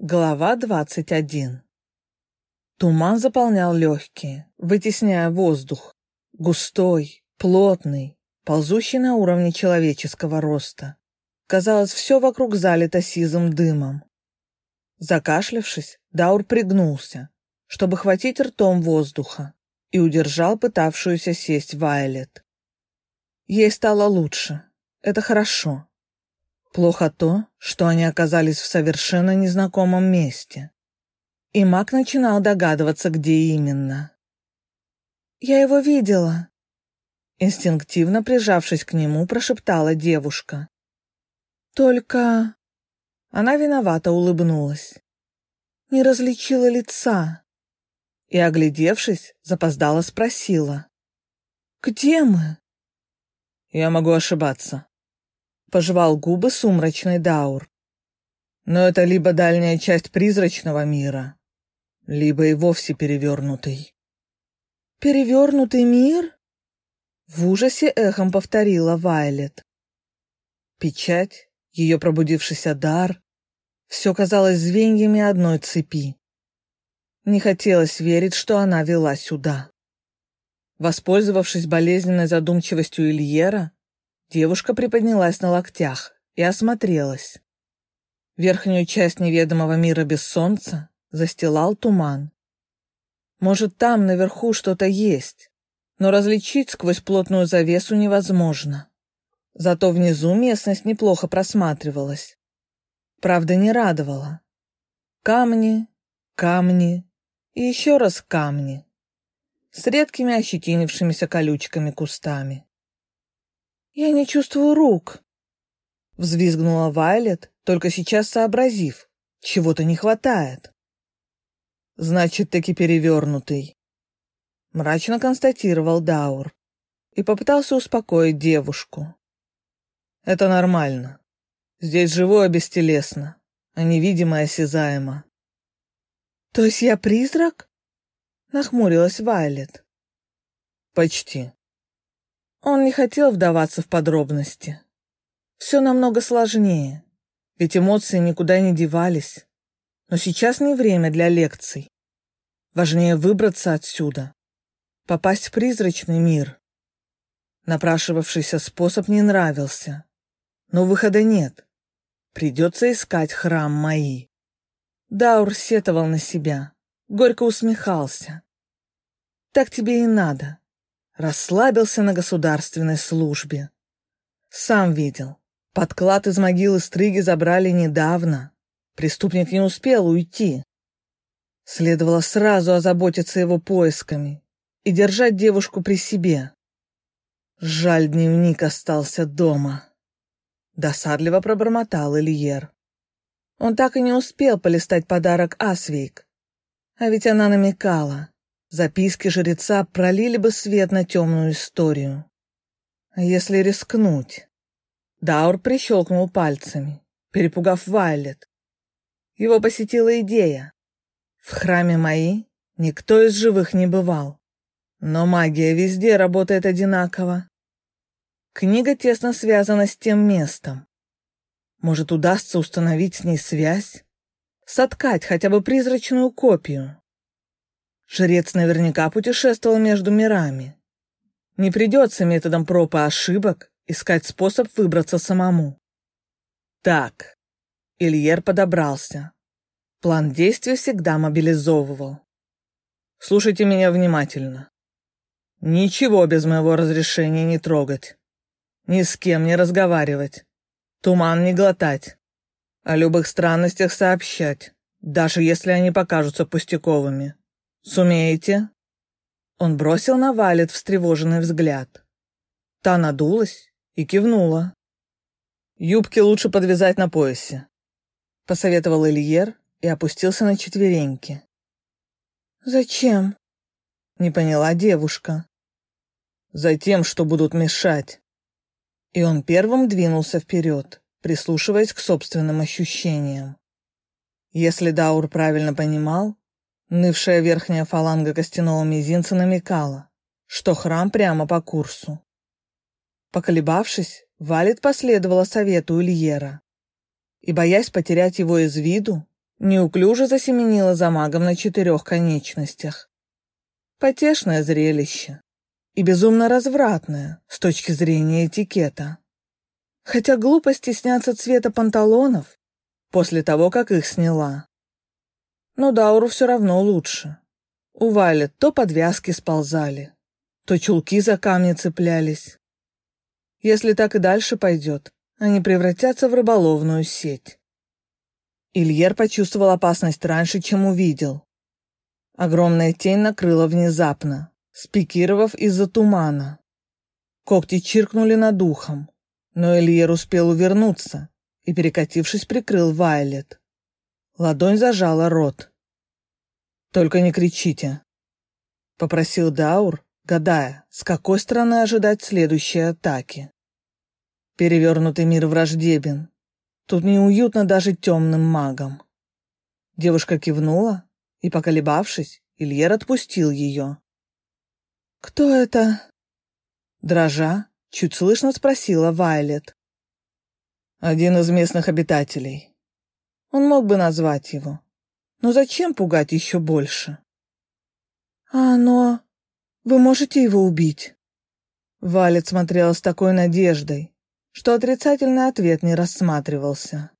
Глава двадцать один. Туман заполнял легкие, вытесняя воздух. Густой, плотный, ползущий на уровне человеческого роста. Казалось, все вокруг залито сизым дымом. Закашлявшись, Даур пригнулся, чтобы хватить ртом воздуха, и удержал пытавшуюся сесть Вайлет. Ей стало лучше. Это хорошо. Плохо то, что они оказались в совершенно незнакомом месте. И маг начинал догадываться, где именно. «Я его видела», — инстинктивно прижавшись к нему, прошептала девушка. «Только...» Она виновато улыбнулась. Не различила лица. И, оглядевшись, запоздала спросила. «Где мы?» «Я могу ошибаться», пожевал губы сумрачный Даур. Но это либо дальняя часть призрачного мира, либо и вовсе перевернутый. «Перевернутый мир?» В ужасе эхом повторила Вайлет. Печать, ее пробудившийся дар, все казалось звеньями одной цепи. Не хотелось верить, что она вела сюда. Воспользовавшись болезненной задумчивостью Ильера, Девушка приподнялась на локтях и осмотрелась. Верхнюю часть неведомого мира без солнца застилал туман. Может, там наверху что-то есть, но различить сквозь плотную завесу невозможно. Зато внизу местность неплохо просматривалась. Правда, не радовала. Камни, камни и еще раз камни с редкими ощетинившимися колючками кустами. «Я не чувствую рук!» Взвизгнула Вайлет, только сейчас сообразив, чего-то не хватает. «Значит, таки перевернутый», — мрачно констатировал Даур и попытался успокоить девушку. «Это нормально. Здесь живое бестелесно, а невидимое осязаемо». «То есть я призрак?» — нахмурилась Вайлет. «Почти», он не хотел вдаваться в подробности. Все намного сложнее, ведь эмоции никуда не девались. Но сейчас не время для лекций. Важнее выбраться отсюда, попасть в призрачный мир. Напрашивавшийся способ не нравился, но выхода нет. Придется искать храм Маи. Даур сетовал на себя, горько усмехался. Так тебе и надо расслабился на государственной службе. Сам видел. Подклад из могилы Стрыги забрали недавно. Преступник не успел уйти. Следовало сразу озаботиться его поисками и держать девушку при себе. Жаль, дневник остался дома. Досадливо пробормотал Ильер. Он так и не успел полистать подарок Асвейк. А ведь она намекала. Записки жреца пролили бы свет на темную историю. Если рискнуть? Даур прищелкнул пальцами, перепугав Вайлет. Его посетила идея. В храме Маи никто из живых не бывал. Но магия везде работает одинаково. Книга тесно связана с тем местом. Может, удастся установить с ней связь? Соткать хотя бы призрачную копию. Жрец наверняка путешествовал между мирами. Не придется методом проб и ошибок искать способ выбраться самому. Так, Ильер подобрался. План действий всегда мобилизовывал. Слушайте меня внимательно. Ничего без моего разрешения не трогать. Ни с кем не разговаривать. Туман не глотать. О любых странностях сообщать, даже если они покажутся пустяковыми. «Сумеете?» Он бросил на Валет встревоженный взгляд. Та надулась и кивнула. «Юбки лучше подвязать на поясе», — посоветовал Ильер и опустился на четвереньки. «Зачем?» — не поняла девушка. «Затем, что будут мешать». И он первым двинулся вперед, прислушиваясь к собственным ощущениям. Если Даур правильно понимал, Нывшая верхняя фаланга костяного мизинца намекала, что храм прямо по курсу. Поколебавшись, Валет последовала совету Ильера и, боясь потерять его из виду, неуклюже засеменила за магом на четырех конечностях. Потешное зрелище и безумно развратное с точки зрения этикета. Хотя глупо стесняться цвета панталонов после того, как их сняла. Но Дауру все равно лучше. У Вали то подвязки сползали, то чулки за камни цеплялись. Если так и дальше пойдет, они превратятся в рыболовную сеть. Ильер почувствовал опасность раньше, чем увидел. Огромная тень накрыла внезапно, спикировав из-за тумана. Когти чиркнули над ухом, но Ильер успел увернуться и, перекатившись, прикрыл Вайлет. Ладонь зажала рот. «Только не кричите», — попросил Даур, гадая, с какой стороны ожидать следующей атаки. Перевернутый мир враждебен. Тут неуютно даже темным магам. Девушка кивнула, и, поколебавшись, Ильер отпустил ее. «Кто это?» Дрожа, чуть слышно спросила Вайлет. «Один из местных обитателей. Он мог бы назвать его. Но зачем пугать еще больше?» «А но... Вы можете его убить?» Валет смотрела с такой надеждой, что отрицательный ответ не рассматривался.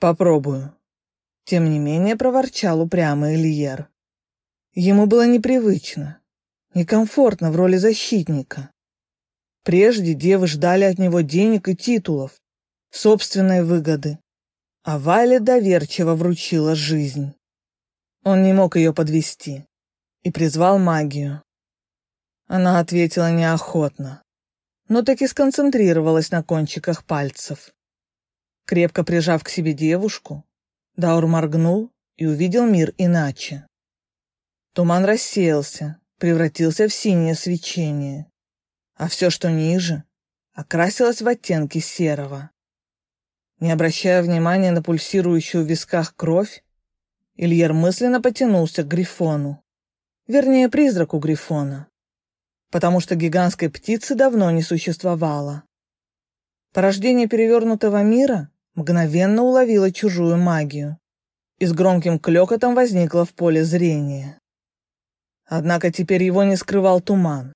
«Попробую», — тем не менее проворчал упрямый Ильер. Ему было непривычно, некомфортно в роли защитника. Прежде девы ждали от него денег и титулов, собственной выгоды, а Валя доверчиво вручила жизнь. Он не мог ее подвести и призвал магию. Она ответила неохотно, но таки сконцентрировалась на кончиках пальцев. Крепко прижав к себе девушку, Даур моргнул и увидел мир иначе. Туман рассеялся, превратился в синее свечение, а все, что ниже, окрасилось в оттенки серого. Не обращая внимания на пульсирующую в висках кровь, Ильер мысленно потянулся к Грифону. Вернее, призраку Грифона. Потому что гигантской птицы давно не существовало. Порождение перевернутого мира мгновенно уловило чужую магию и с громким клёкотом возникло в поле зрения. Однако теперь его не скрывал туман.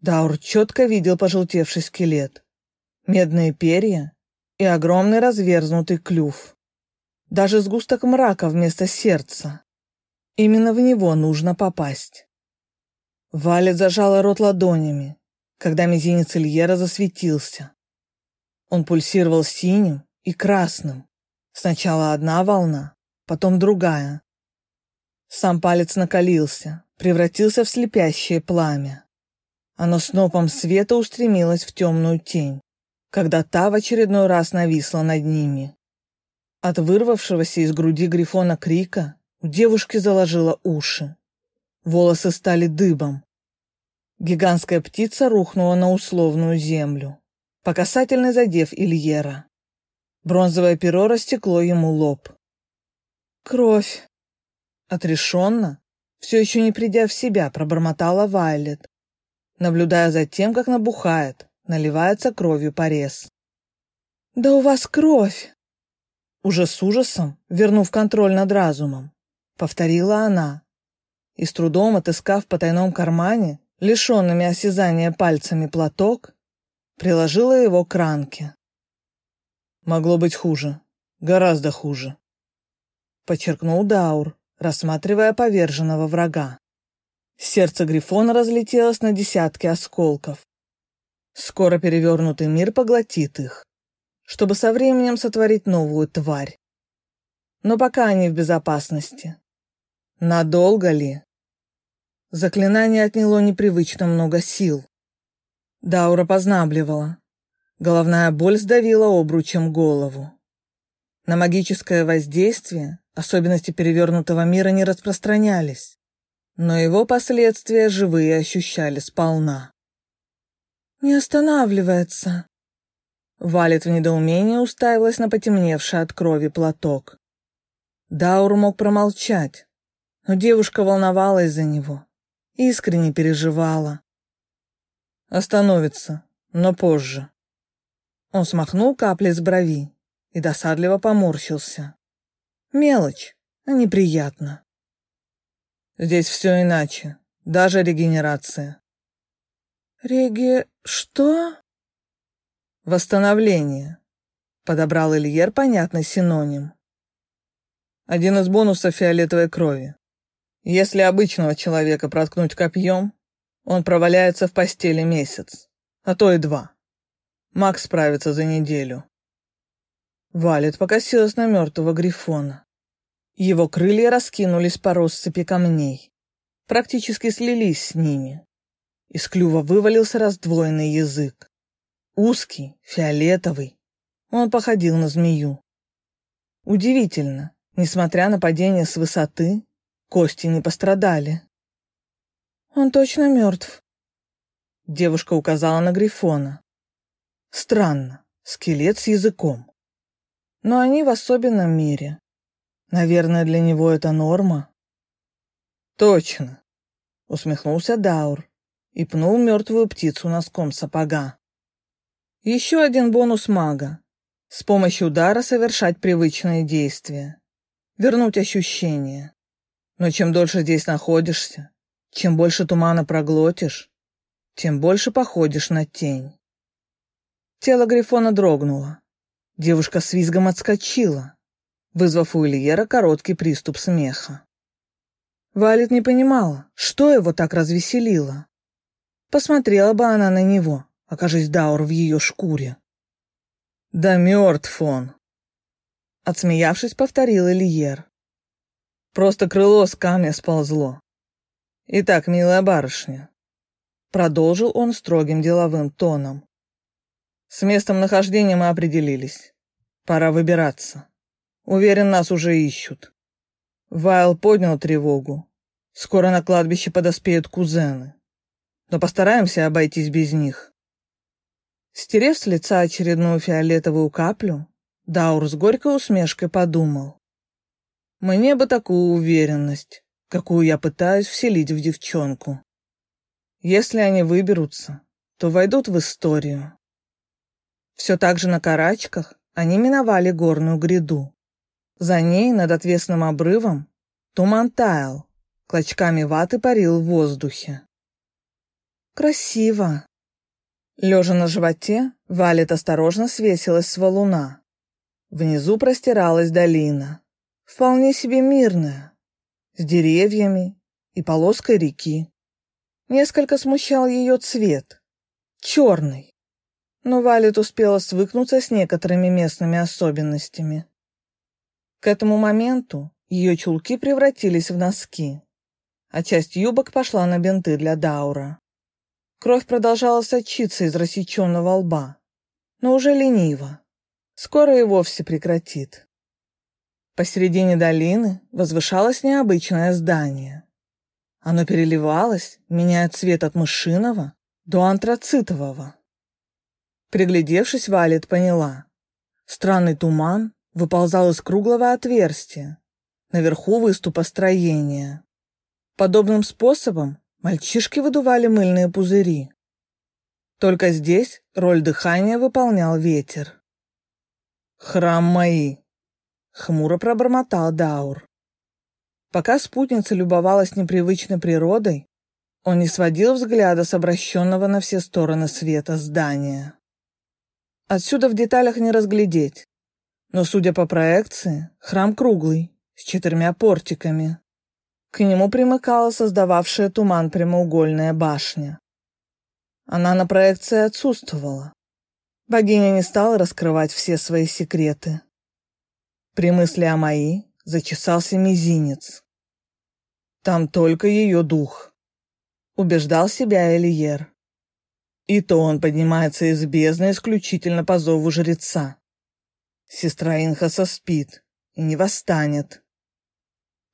Даур четко видел пожелтевший скелет, медные перья и огромный разверзнутый клюв. Даже сгусток мрака вместо сердца. Именно в него нужно попасть. Валет зажала рот ладонями, когда мизинец Ильера засветился. Он пульсировал синим и красным. Сначала одна волна, потом другая. Сам палец накалился, превратился в слепящее пламя. Оно снопом света устремилось в темную тень, когда та в очередной раз нависла над ними. От вырвавшегося из груди Грифона крика у девушки заложило уши. Волосы стали дыбом. Гигантская птица рухнула на условную землю, по касательной задев Ильера. Бронзовое перо растекло ему лоб. «Кровь!» Отрешенно, все еще не придя в себя, пробормотала Вайлет, наблюдая за тем, как набухает, наливается кровью порез. «Да у вас кровь!» Уже с ужасом, вернув контроль над разумом, повторила она и, с трудом отыскав в потайном кармане, лишенными осязания пальцами платок, приложила его к ранке. «Могло быть хуже, гораздо хуже», — подчеркнул Даур, рассматривая поверженного врага. Сердце Грифона разлетелось на десятки осколков. Скоро перевернутый мир поглотит их, чтобы со временем сотворить новую тварь. Но пока они в безопасности. Надолго ли? Заклинание отняло непривычно много сил. Даура познабливала. Головная боль сдавила обручем голову. На магическое воздействие особенности перевернутого мира не распространялись, но его последствия живые ощущали сполна. «Не останавливается!» Валет в недоумении уставилась на потемневший от крови платок. Даур мог промолчать, но девушка волновалась за него, искренне переживала. «Остановится, но позже». Он смахнул капли с брови и досадливо поморщился. Мелочь, а неприятно. Здесь все иначе, даже регенерация. Реге... что? Восстановление. Подобрал Ильер понятный синоним. Один из бонусов фиолетовой крови. Если обычного человека проткнуть копьем, он проваляется в постели месяц, а то и два. Макс справится за неделю. Валет покосилась на мертвого грифона. Его крылья раскинулись по россыпи камней, практически слились с ними. Из клюва вывалился раздвоенный язык. Узкий, фиолетовый. Он походил на змею. Удивительно, несмотря на падение с высоты, кости не пострадали. «Он точно мертв», — девушка указала на Грифона. «Странно, скелет с языком. Но они в особенном мире. Наверное, для него это норма». «Точно», — усмехнулся Даур и пнул мертвую птицу носком сапога. Еще один бонус мага. С помощью удара совершать привычные действия. Вернуть ощущения. Но чем дольше здесь находишься, чем больше тумана проглотишь, тем больше походишь на тень. Тело Грифона дрогнуло. Девушка с визгом отскочила, вызвав у Ильера короткий приступ смеха. Валет не понимала, что его так развеселило. Посмотрела бы она на него, окажись Даур в ее шкуре. «Да мертв он!» Отсмеявшись, повторил Ильер. «Просто крыло с камня сползло. Итак, милая барышня», — продолжил он строгим деловым тоном. «С местом нахождения мы определились. Пора выбираться. Уверен, нас уже ищут». Вайл поднял тревогу. Скоро на кладбище подоспеют кузены. Но постараемся обойтись без них. Стерев с лица очередную фиолетовую каплю, Даур с горькой усмешкой подумал. Мне бы такую уверенность, какую я пытаюсь вселить в девчонку. Если они выберутся, то войдут в историю. Все так же на карачках они миновали горную гряду. За ней, над отвесным обрывом, туман таял, клочками ваты парил в воздухе. «Красиво!» Лежа на животе, Валет осторожно свесилась с валуна. Внизу простиралась долина, вполне себе мирная, с деревьями и полоской реки. Несколько смущал ее цвет, черный, но Валет успела свыкнуться с некоторыми местными особенностями. К этому моменту ее чулки превратились в носки, а часть юбок пошла на бинты для Даура. Кровь продолжала сочиться из рассеченного лба, но уже лениво. Скоро и вовсе прекратит. Посередине долины возвышалось необычное здание. Оно переливалось, меняя цвет от мышиного до антрацитового. Приглядевшись, Валет поняла. Странный туман выползал из круглого отверстия, наверху выступа строения. Подобным способом Мальчишки выдували мыльные пузыри. Только здесь роль дыхания выполнял ветер. «Храм мои!» — хмуро пробормотал Даур. Пока спутница любовалась непривычной природой, он не сводил взгляда с обращенного на все стороны света здания. Отсюда в деталях не разглядеть, но, судя по проекции, храм круглый, с четырьмя портиками. К нему примыкала создававшая туман прямоугольная башня. Она на проекции отсутствовала. Богиня не стала раскрывать все свои секреты. При мысли о Маи зачесался мизинец. Там только ее дух. Убеждал себя Элиер. И то он поднимается из бездны исключительно по зову жреца. Сестра Инхаса спит и не восстанет.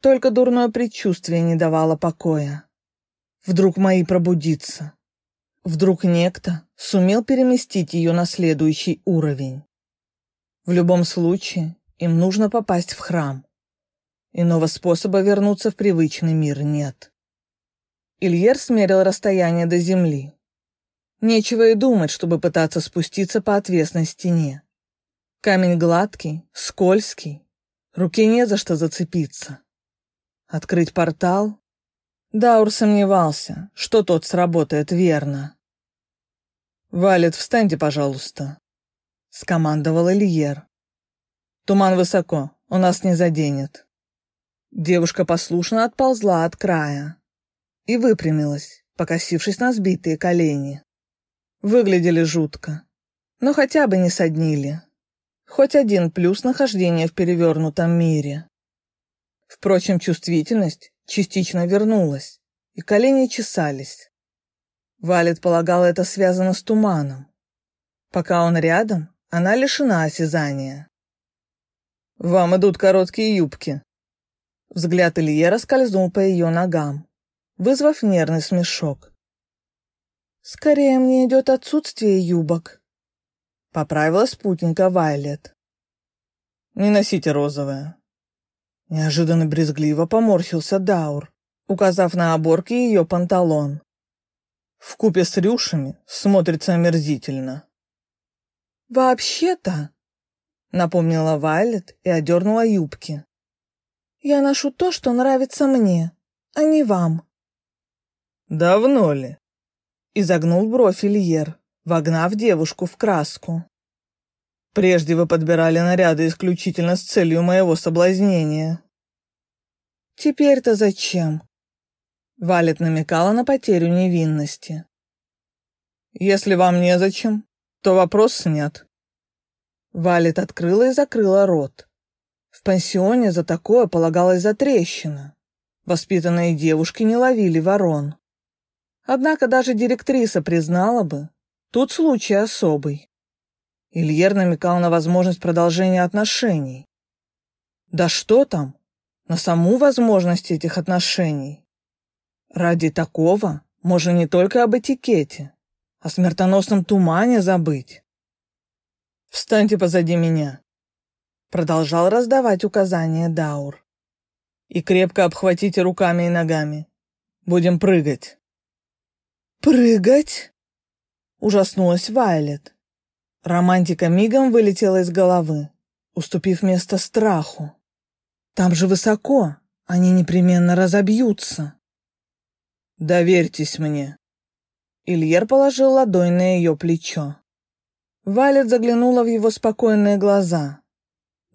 Только дурное предчувствие не давало покоя. Вдруг мои пробудится. Вдруг некто сумел переместить ее на следующий уровень. В любом случае, им нужно попасть в храм. Иного способа вернуться в привычный мир нет. Ильер смерил расстояние до земли. Нечего и думать, чтобы пытаться спуститься по отвесной стене. Камень гладкий, скользкий, Руке не за что зацепиться. Открыть портал? Даур сомневался, что тот сработает верно. «Валет, встаньте, пожалуйста», — скомандовал Ильер. «Туман высоко, у нас не заденет». Девушка послушно отползла от края и выпрямилась, покосившись на сбитые колени. Выглядели жутко, но хотя бы не соднили. Хоть один плюс нахождения в перевернутом мире. Впрочем, чувствительность частично вернулась, и колени чесались. Валет полагал, это связано с туманом. Пока он рядом, она лишена осязания. «Вам идут короткие юбки». Взгляд Ильера скользнул по ее ногам, вызвав нервный смешок. «Скорее мне идет отсутствие юбок», — поправила спутника Вайлет. «Не носите розовое». Неожиданно брезгливо поморщился Даур, указав на оборки ее панталон. В купе с рюшами смотрится омерзительно. «Вообще-то», — напомнила Вайлет и одернула юбки, «я ношу то, что нравится мне, а не вам». «Давно ли?» — изогнул бровь Ильер, вогнав девушку в краску. «Прежде вы подбирали наряды исключительно с целью моего соблазнения». «Теперь-то зачем?» Валет намекала на потерю невинности. «Если вам незачем, то вопрос снят». Валет открыла и закрыла рот. В пансионе за такое полагалось за трещина. Воспитанные девушки не ловили ворон. Однако даже директриса признала бы, тут случай особый. Ильер намекал на возможность продолжения отношений. Да что там, на саму возможность этих отношений. Ради такого можно не только об этикете, о смертоносном тумане забыть. «Встаньте позади меня», — продолжал раздавать указания Даур. «И крепко обхватите руками и ногами. Будем прыгать». «Прыгать?» — ужаснулась Вайлет. Романтика мигом вылетела из головы, уступив место страху. «Там же высоко, они непременно разобьются». «Доверьтесь мне». Ильер положил ладонь на ее плечо. Вайлет заглянула в его спокойные глаза.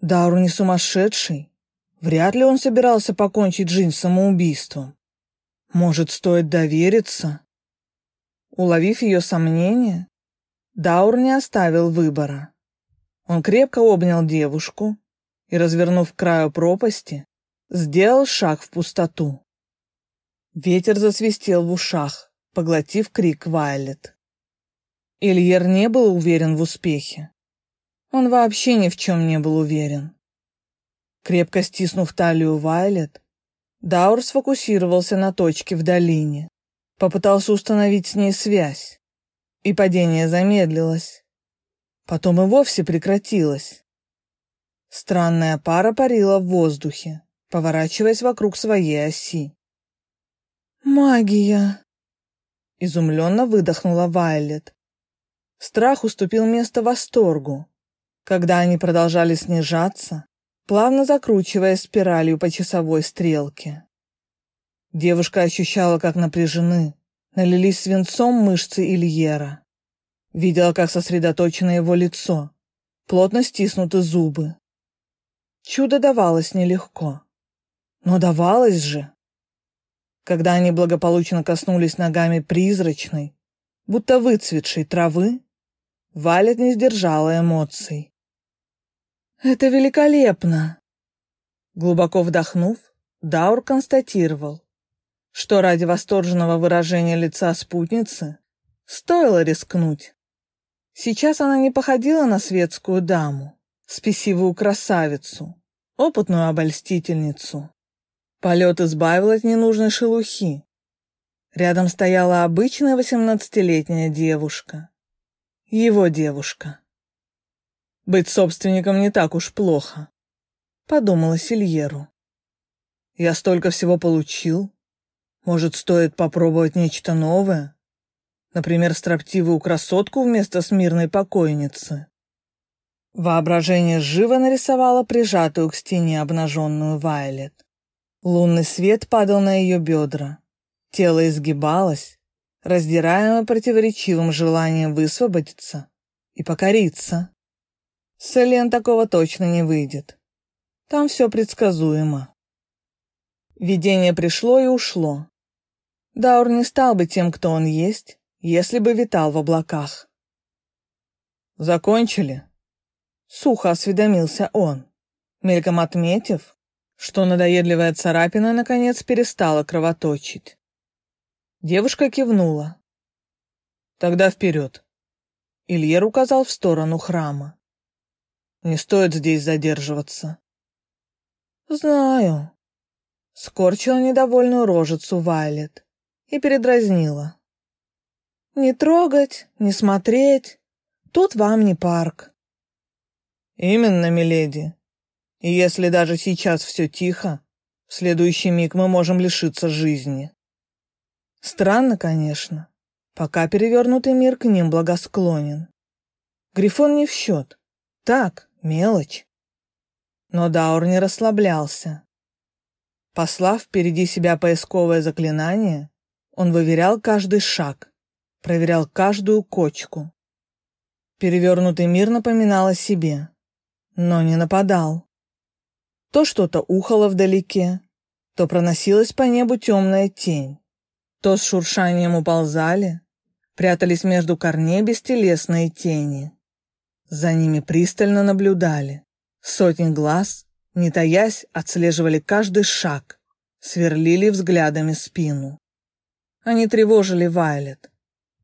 Дару не сумасшедший. Вряд ли он собирался покончить жизнь самоубийством. Может, стоит довериться? Уловив ее сомнение, Даур не оставил выбора. Он крепко обнял девушку и, развернув краю пропасти, сделал шаг в пустоту. Ветер засвистел в ушах, поглотив крик Вайлет. Ильер не был уверен в успехе. Он вообще ни в чем не был уверен. Крепко стиснув талию Вайлет, Даур сфокусировался на точке в долине. Попытался установить с ней связь, и падение замедлилось. Потом и вовсе прекратилось. Странная пара парила в воздухе, поворачиваясь вокруг своей оси. «Магия!» — изумленно выдохнула Вайлет. Страх уступил место восторгу, когда они продолжали снижаться, плавно закручивая спиралью по часовой стрелке. Девушка ощущала, как напряжены, налились свинцом мышцы Ильера. Видела, как сосредоточено его лицо, плотно стиснуты зубы. Чудо давалось нелегко. Но давалось же. Когда они благополучно коснулись ногами призрачной, будто выцветшей травы, Валет не сдержала эмоций. «Это великолепно!» Глубоко вдохнув, Даур констатировал, что ради восторженного выражения лица спутницы стоило рискнуть. Сейчас она не походила на светскую даму, спесивую красавицу, опытную обольстительницу. Полет избавил от ненужной шелухи. Рядом стояла обычная восемнадцатилетняя девушка. Его девушка. Быть собственником не так уж плохо, подумала Сильеру. Я столько всего получил, может, стоит попробовать нечто новое? Например, строптивую красотку вместо смирной покойницы? Воображение живо нарисовало прижатую к стене обнаженную Вайлет. Лунный свет падал на ее бедра. Тело изгибалось, раздираемое противоречивым желанием высвободиться и покориться. С Элен такого точно не выйдет. Там все предсказуемо. Видение пришло и ушло. Даур не стал бы тем, кто он есть, если бы витал в облаках. «Закончили?» Сухо осведомился он, мельком отметив, что надоедливая царапина наконец перестала кровоточить. Девушка кивнула. «Тогда вперед!» Ильер указал в сторону храма. «Не стоит здесь задерживаться». «Знаю», — скорчила недовольную рожицу Вайлет и передразнила. «Не трогать, не смотреть. Тут вам не парк». «Именно, миледи. И если даже сейчас все тихо, в следующий миг мы можем лишиться жизни». Странно, конечно, пока перевернутый мир к ним благосклонен. Грифон не в счет. Так, мелочь. Но Даур не расслаблялся. Послав впереди себя поисковое заклинание, он выверял каждый шаг, проверял каждую кочку. Перевернутый мир напоминал о себе, но не нападал. То что-то ухало вдалеке, то проносилась по небу темная тень, то с шуршанием уползали, прятались между корней бестелесные тени. За ними пристально наблюдали. Сотни глаз, не таясь, отслеживали каждый шаг, сверлили взглядами спину. Они тревожили Вайлет,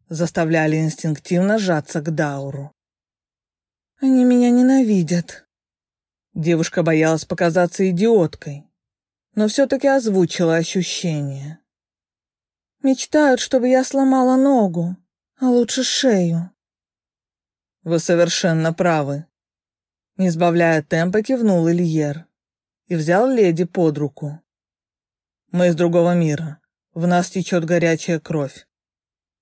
заставляли инстинктивно сжаться к Дауру. «Они меня ненавидят». Девушка боялась показаться идиоткой, но все-таки озвучила ощущение. «Мечтают, чтобы я сломала ногу, а лучше шею». «Вы совершенно правы», не сбавляя темпа, кивнул Ильер и взял леди под руку. «Мы из другого мира. В нас течет горячая кровь.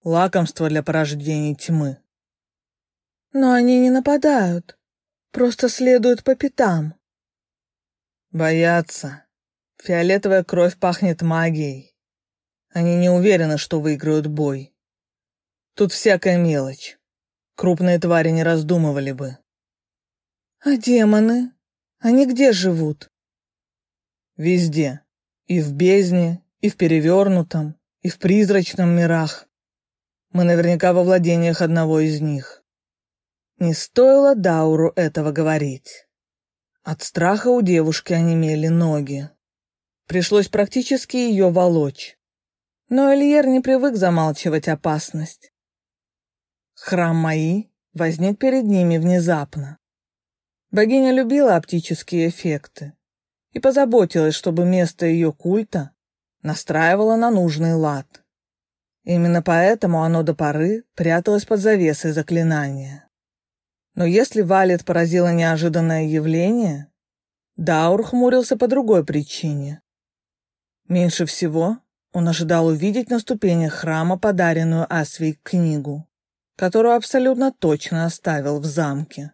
Лакомство для порождений тьмы». «Но они не нападают, просто следуют по пятам». «Боятся. Фиолетовая кровь пахнет магией. Они не уверены, что выиграют бой. Тут всякая мелочь. Крупные твари не раздумывали бы. А демоны? Они где живут? Везде. И в бездне, и в перевернутом, и в призрачном мирах. Мы наверняка во владениях одного из них. Не стоило Дауру этого говорить. От страха у девушки онемели ноги. Пришлось практически ее волочь. Но Эльер не привык замалчивать опасность. Храм Маи возник перед ними внезапно. Богиня любила оптические эффекты и позаботилась, чтобы место ее культа настраивало на нужный лад. Именно поэтому оно до поры пряталось под завесой заклинания. Но если Валет поразило неожиданное явление, Даур хмурился по другой причине. Меньше всего он ожидал увидеть на ступенях храма подаренную Асвей книгу, которую абсолютно точно оставил в замке.